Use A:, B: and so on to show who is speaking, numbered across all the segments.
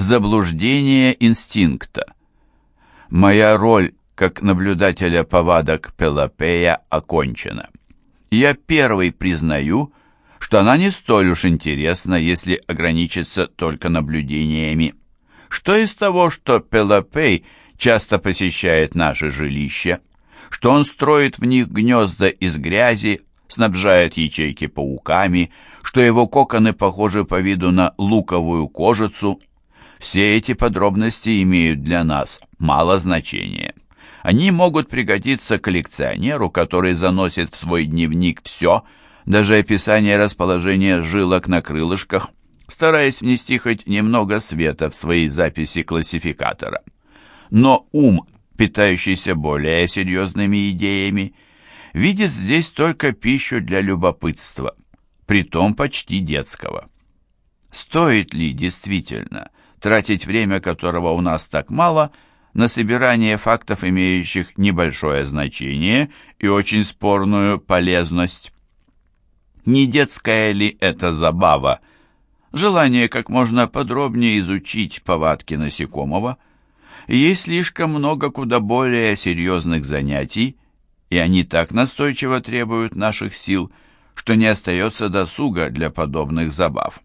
A: Заблуждение инстинкта. Моя роль как наблюдателя повадок Пелопея окончена. Я первый признаю, что она не столь уж интересна, если ограничиться только наблюдениями. Что из того, что Пелопей часто посещает наше жилище, что он строит в них гнезда из грязи, снабжает ячейки пауками, что его коконы похожи по виду на луковую кожицу, все эти подробности имеют для нас мало значения. Они могут пригодиться коллекционеру, который заносит в свой дневник все, даже описание расположения жилок на крылышках, стараясь внести хоть немного света в свои записи классификатора. Но ум, питающийся более серьезными идеями, видит здесь только пищу для любопытства, притом почти детского. Стоит ли действительно тратить время которого у нас так мало, на собирание фактов, имеющих небольшое значение и очень спорную полезность. Не детская ли это забава? Желание как можно подробнее изучить повадки насекомого. Есть слишком много куда более серьезных занятий, и они так настойчиво требуют наших сил, что не остается досуга для подобных забав.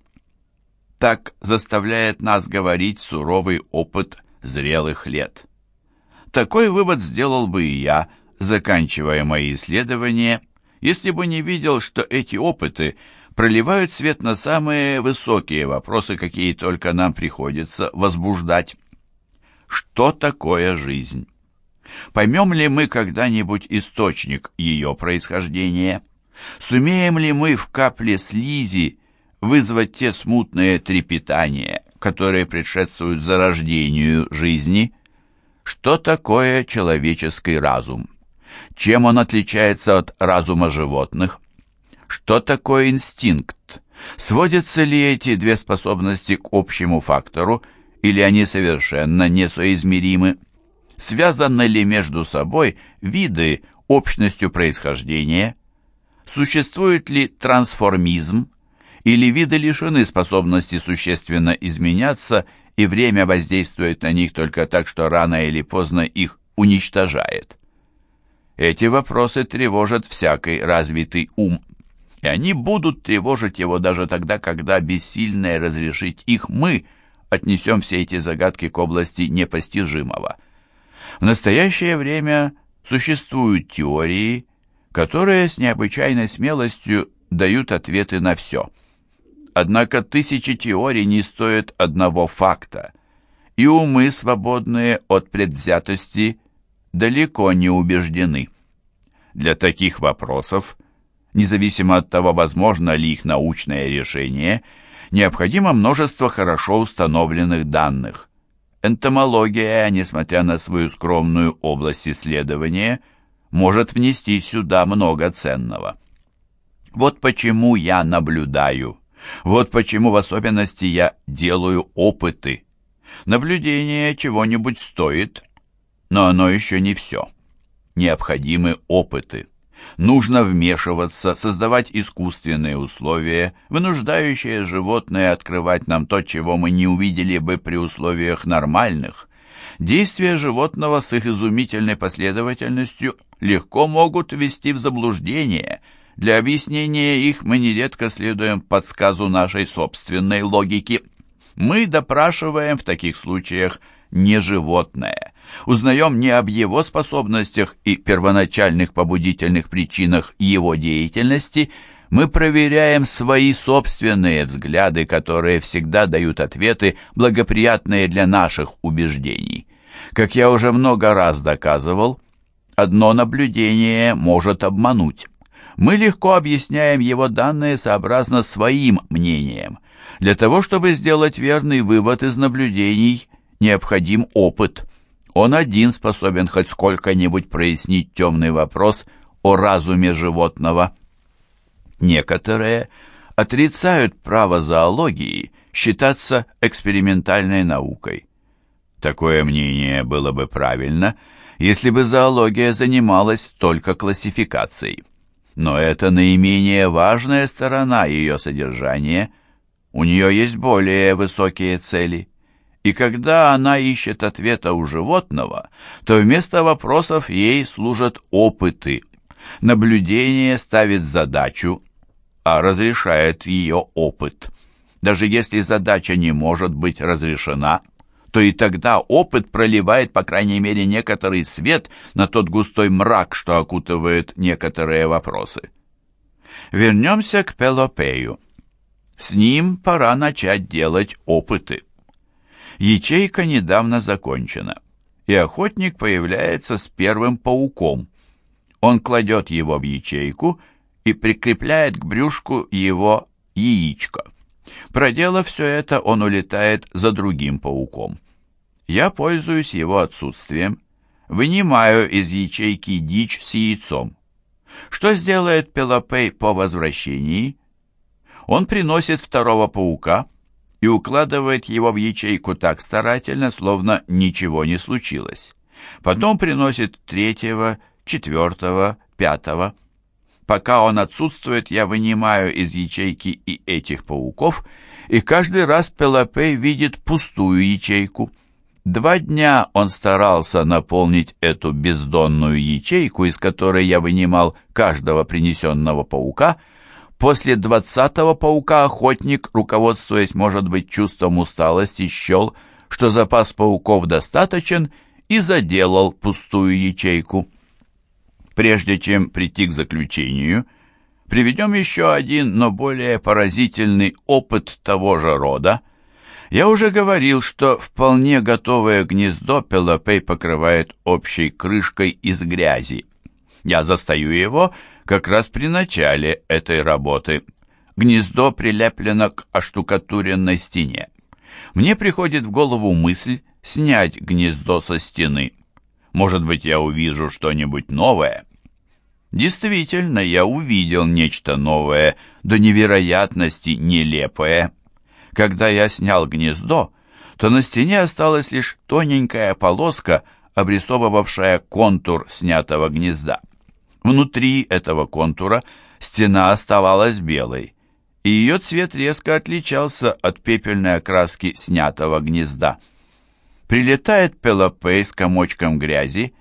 A: Так заставляет нас говорить суровый опыт зрелых лет. Такой вывод сделал бы и я, заканчивая мои исследования, если бы не видел, что эти опыты проливают свет на самые высокие вопросы, какие только нам приходится возбуждать. Что такое жизнь? Поймем ли мы когда-нибудь источник ее происхождения? Сумеем ли мы в капле слизи вызвать те смутные трепетания, которые предшествуют зарождению жизни. Что такое человеческий разум? Чем он отличается от разума животных? Что такое инстинкт? Сводятся ли эти две способности к общему фактору, или они совершенно несоизмеримы? Связаны ли между собой виды общностью происхождения? Существует ли трансформизм, или виды лишены способности существенно изменяться, и время воздействует на них только так, что рано или поздно их уничтожает. Эти вопросы тревожат всякий развитый ум, и они будут тревожить его даже тогда, когда бессильное разрешить их мы отнесем все эти загадки к области непостижимого. В настоящее время существуют теории, которые с необычайной смелостью дают ответы на все – Однако тысячи теорий не стоят одного факта, и умы, свободные от предвзятости, далеко не убеждены. Для таких вопросов, независимо от того, возможно ли их научное решение, необходимо множество хорошо установленных данных. Энтомология, несмотря на свою скромную область исследования, может внести сюда много ценного. Вот почему я наблюдаю – вот почему в особенности я делаю опыты. Наблюдение чего-нибудь стоит, но оно еще не все. Необходимы опыты. Нужно вмешиваться, создавать искусственные условия, вынуждающие животное открывать нам то, чего мы не увидели бы при условиях нормальных. Действия животного с их изумительной последовательностью легко могут ввести в заблуждение – для объяснения их мы нередко следуем подсказу нашей собственной логики. Мы допрашиваем в таких случаях не животное, узнаем не об его способностях и первоначальных побудительных причинах его деятельности, мы проверяем свои собственные взгляды, которые всегда дают ответы, благоприятные для наших убеждений. Как я уже много раз доказывал, одно наблюдение может обмануть мы легко объясняем его данные сообразно своим мнением. Для того, чтобы сделать верный вывод из наблюдений, необходим опыт. Он один способен хоть сколько-нибудь прояснить темный вопрос о разуме животного. Некоторые отрицают право зоологии считаться экспериментальной наукой. Такое мнение было бы правильно, если бы зоология занималась только классификацией но это наименее важная сторона ее содержания. У нее есть более высокие цели. И когда она ищет ответа у животного, то вместо вопросов ей служат опыты. Наблюдение ставит задачу, а разрешает ее опыт. Даже если задача не может быть разрешена, то и тогда опыт проливает, по крайней мере, некоторый свет на тот густой мрак, что окутывает некоторые вопросы. Вернемся к Пелопею. С ним пора начать делать опыты. Ячейка недавно закончена, и охотник появляется с первым пауком. Он кладет его в ячейку и прикрепляет к брюшку его яичко. Проделав все это, он улетает за другим пауком. Я пользуюсь его отсутствием, вынимаю из ячейки дичь с яйцом. Что сделает Пелопей по возвращении? Он приносит второго паука и укладывает его в ячейку так старательно, словно ничего не случилось. Потом приносит третьего, четвертого, пятого. Пока он отсутствует, я вынимаю из ячейки и этих пауков, и каждый раз Пелопей видит пустую ячейку. Два дня он старался наполнить эту бездонную ячейку, из которой я вынимал каждого принесенного паука. После двадцатого паука охотник, руководствуясь, может быть, чувством усталости, счел, что запас пауков достаточен, и заделал пустую ячейку. Прежде чем прийти к заключению, приведем еще один, но более поразительный опыт того же рода – я уже говорил, что вполне готовое гнездо Пелопей покрывает общей крышкой из грязи. Я застаю его как раз при начале этой работы. Гнездо прилеплено к оштукатуренной стене. Мне приходит в голову мысль снять гнездо со стены. Может быть, я увижу что-нибудь новое. Действительно, я увидел нечто новое, до невероятности нелепое. Когда я снял гнездо, то на стене осталась лишь тоненькая полоска, обрисовывавшая контур снятого гнезда. Внутри этого контура стена оставалась белой, и ее цвет резко отличался от пепельной окраски снятого гнезда. Прилетает Пелопей с комочком грязи.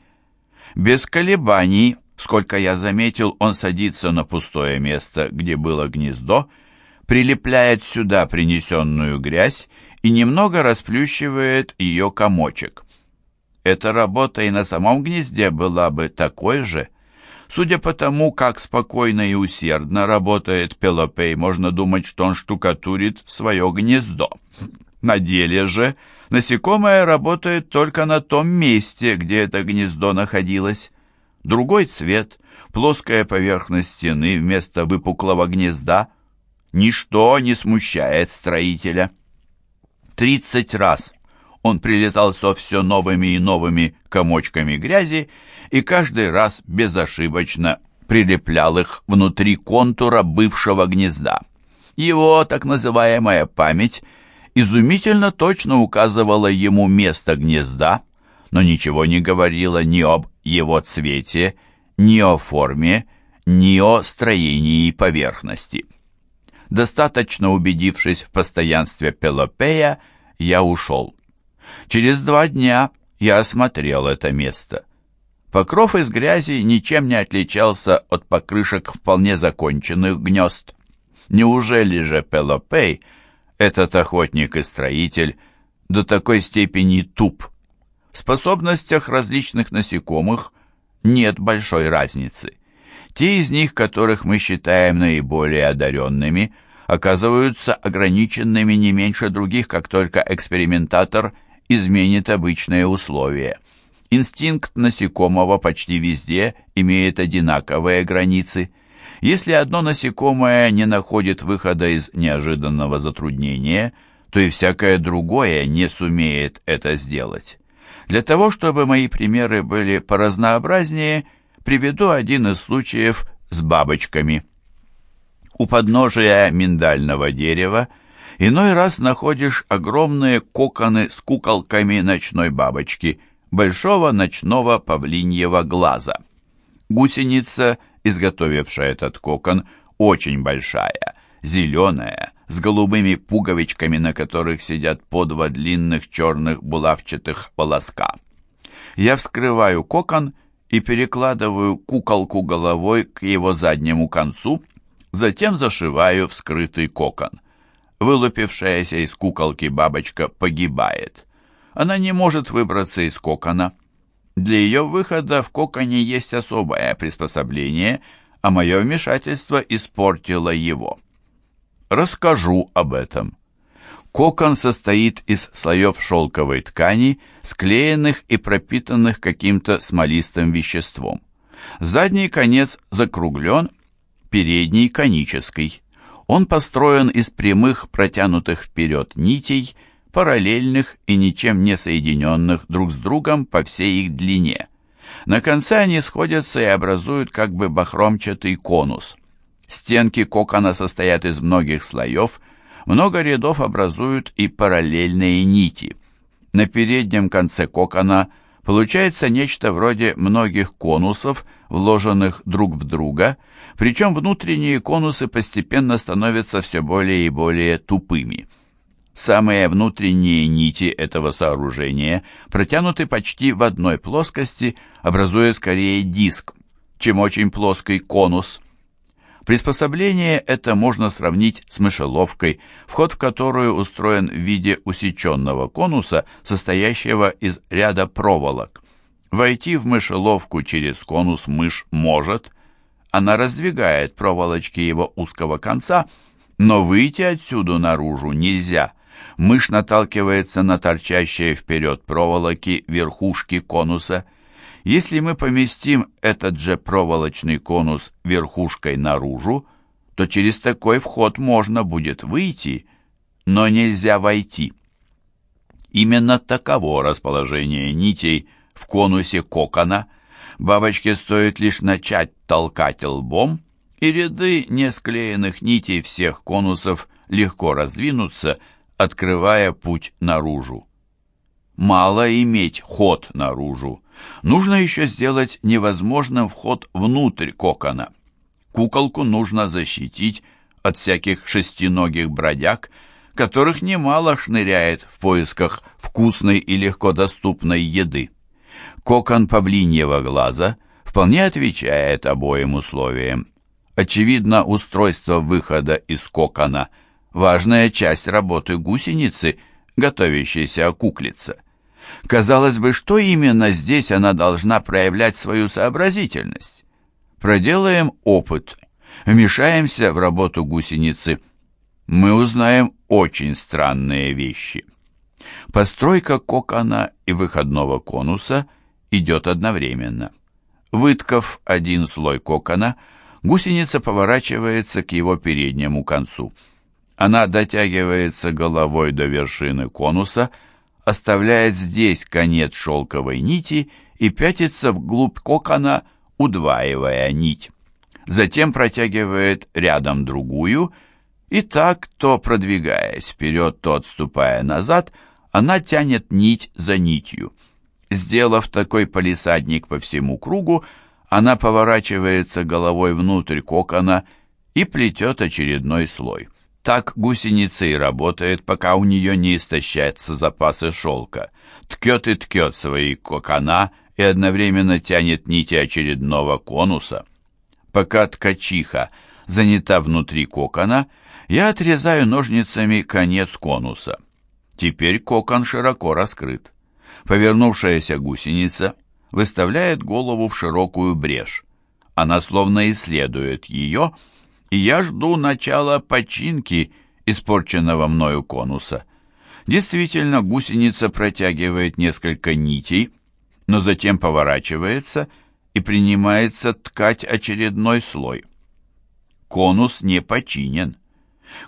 A: Без колебаний, сколько я заметил, он садится на пустое место, где было гнездо, прилепляет сюда принесенную грязь и немного расплющивает ее комочек. Эта работа и на самом гнезде была бы такой же. Судя по тому, как спокойно и усердно работает Пелопей, можно думать, что он штукатурит свое гнездо. На деле же насекомое работает только на том месте, где это гнездо находилось. Другой цвет, плоская поверхность стены вместо выпуклого гнезда – Ничто не смущает строителя. Тридцать раз он прилетал со все новыми и новыми комочками грязи и каждый раз безошибочно прилеплял их внутри контура бывшего гнезда. Его так называемая память изумительно точно указывала ему место гнезда, но ничего не говорила ни об его цвете, ни о форме, ни о строении поверхности. Достаточно убедившись в постоянстве Пелопея, я ушел. Через два дня я осмотрел это место. Покров из грязи ничем не отличался от покрышек вполне законченных гнезд. Неужели же Пелопей, этот охотник и строитель, до такой степени туп? В способностях различных насекомых нет большой разницы. Те из них, которых мы считаем наиболее одаренными, оказываются ограниченными не меньше других, как только экспериментатор изменит обычные условия. Инстинкт насекомого почти везде имеет одинаковые границы. Если одно насекомое не находит выхода из неожиданного затруднения, то и всякое другое не сумеет это сделать. Для того, чтобы мои примеры были поразнообразнее, приведу один из случаев с бабочками. У подножия миндального дерева иной раз находишь огромные коконы с куколками ночной бабочки, большого ночного павлиньего глаза. Гусеница, изготовившая этот кокон, очень большая, зеленая, с голубыми пуговичками, на которых сидят по два длинных черных булавчатых волоска. Я вскрываю кокон и перекладываю куколку головой к его заднему концу, затем зашиваю вскрытый кокон. Вылупившаяся из куколки бабочка погибает. Она не может выбраться из кокона. Для ее выхода в коконе есть особое приспособление, а мое вмешательство испортило его. Расскажу об этом. Кокон состоит из слоев шелковой ткани, склеенных и пропитанных каким-то смолистым веществом. Задний конец закруглен, передний конический. Он построен из прямых, протянутых вперед нитей, параллельных и ничем не соединенных друг с другом по всей их длине. На конце они сходятся и образуют как бы бахромчатый конус. Стенки кокона состоят из многих слоев, много рядов образуют и параллельные нити. На переднем конце кокона получается нечто вроде многих конусов, вложенных друг в друга, причем внутренние конусы постепенно становятся все более и более тупыми. Самые внутренние нити этого сооружения протянуты почти в одной плоскости, образуя скорее диск, чем очень плоский конус. Приспособление это можно сравнить с мышеловкой, вход в которую устроен в виде усеченного конуса, состоящего из ряда проволок. Войти в мышеловку через конус мышь может, она раздвигает проволочки его узкого конца, но выйти отсюда наружу нельзя – Мышь наталкивается на торчащие вперед проволоки верхушки конуса. Если мы поместим этот же проволочный конус верхушкой наружу, то через такой вход можно будет выйти, но нельзя войти. Именно таково расположение нитей в конусе кокона. Бабочке стоит лишь начать толкать лбом, и ряды несклеенных нитей всех конусов легко раздвинутся, открывая путь наружу. Мало иметь ход наружу. Нужно еще сделать невозможным вход внутрь кокона. Куколку нужно защитить от всяких шестиногих бродяг, которых немало шныряет в поисках вкусной и легко доступной еды. Кокон павлиньего глаза вполне отвечает обоим условиям. Очевидно, устройство выхода из кокона – важная часть работы гусеницы, готовящейся окуклиться. Казалось бы, что именно здесь она должна проявлять свою сообразительность? Проделаем опыт, вмешаемся в работу гусеницы. Мы узнаем очень странные вещи. Постройка кокона и выходного конуса идет одновременно. Выткав один слой кокона, гусеница поворачивается к его переднему концу – она дотягивается головой до вершины конуса, оставляет здесь конец шелковой нити и пятится вглубь кокона, удваивая нить. Затем протягивает рядом другую, и так, то продвигаясь вперед, то отступая назад, она тянет нить за нитью. Сделав такой палисадник по всему кругу, она поворачивается головой внутрь кокона и плетет очередной слой. Так гусеница и работает, пока у нее не истощаются запасы шелка. Ткет и ткет свои кокона и одновременно тянет нити очередного конуса. Пока ткачиха занята внутри кокона, я отрезаю ножницами конец конуса. Теперь кокон широко раскрыт. Повернувшаяся гусеница выставляет голову в широкую брешь. Она словно исследует ее, и я жду начала починки испорченного мною конуса. Действительно, гусеница протягивает несколько нитей, но затем поворачивается и принимается ткать очередной слой. Конус не починен.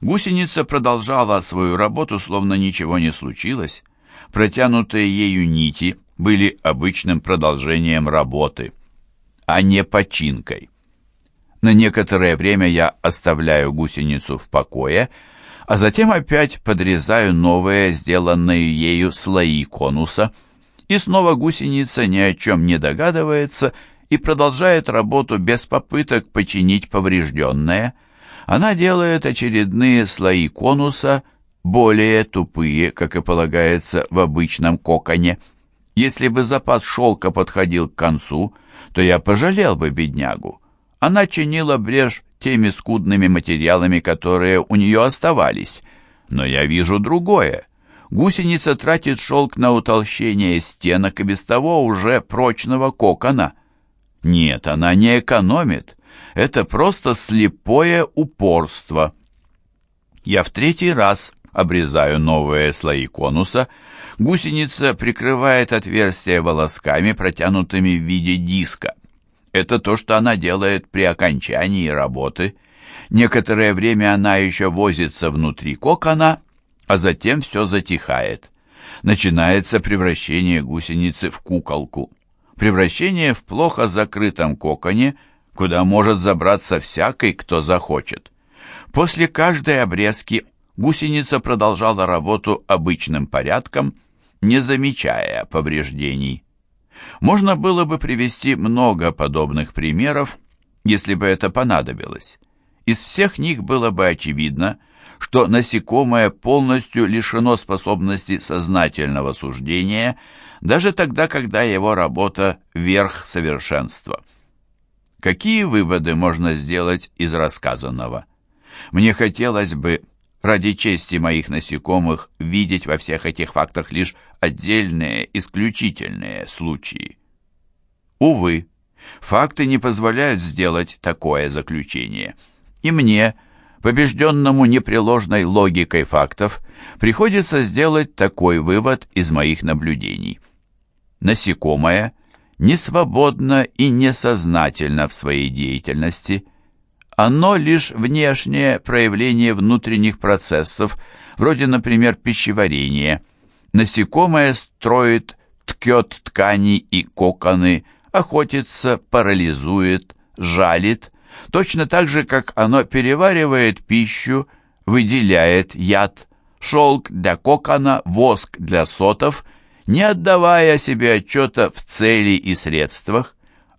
A: Гусеница продолжала свою работу, словно ничего не случилось. Протянутые ею нити были обычным продолжением работы, а не починкой. На некоторое время я оставляю гусеницу в покое, а затем опять подрезаю новые, сделанные ею слои конуса, и снова гусеница ни о чем не догадывается и продолжает работу без попыток починить поврежденное. Она делает очередные слои конуса, более тупые, как и полагается в обычном коконе. Если бы запас шелка подходил к концу, то я пожалел бы беднягу. Она чинила брешь теми скудными материалами, которые у нее оставались. Но я вижу другое. Гусеница тратит шелк на утолщение стенок и без того уже прочного кокона. Нет, она не экономит. Это просто слепое упорство. Я в третий раз обрезаю новые слои конуса. Гусеница прикрывает отверстие волосками, протянутыми в виде диска. Это то, что она делает при окончании работы. Некоторое время она еще возится внутри кокона, а затем все затихает. Начинается превращение гусеницы в куколку. Превращение в плохо закрытом коконе, куда может забраться всякий, кто захочет. После каждой обрезки гусеница продолжала работу обычным порядком, не замечая повреждений. Можно было бы привести много подобных примеров, если бы это понадобилось. Из всех них было бы очевидно, что насекомое полностью лишено способности сознательного суждения, даже тогда, когда его работа – верх совершенства. Какие выводы можно сделать из рассказанного? Мне хотелось бы, ради чести моих насекомых, видеть во всех этих фактах лишь отдельные, исключительные случаи. Увы, факты не позволяют сделать такое заключение. И мне, побежденному непреложной логикой фактов, приходится сделать такой вывод из моих наблюдений. Насекомое не свободно и несознательно в своей деятельности. Оно лишь внешнее проявление внутренних процессов, вроде, например, пищеварения – Насекомое строит, ткет ткани и коконы, охотится, парализует, жалит, точно так же, как оно переваривает пищу, выделяет яд, шелк для кокона, воск для сотов, не отдавая себе отчета в цели и средствах,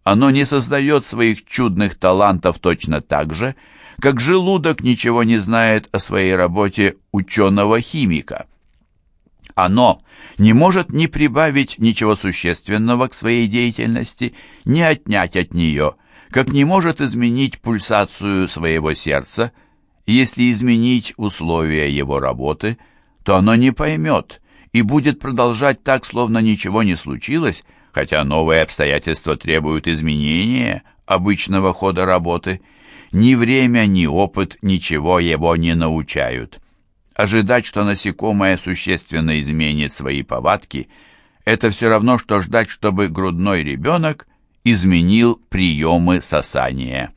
A: оно не создает своих чудных талантов точно так же, как желудок ничего не знает о своей работе ученого-химика. Оно не может ни прибавить ничего существенного к своей деятельности, ни отнять от нее, как не может изменить пульсацию своего сердца. Если изменить условия его работы, то оно не поймет и будет продолжать так, словно ничего не случилось, хотя новые обстоятельства требуют изменения обычного хода работы. Ни время, ни опыт ничего его не научают. Ожидать, что насекомое существенно изменит свои повадки, это все равно, что ждать, чтобы грудной ребенок изменил приемы сосания.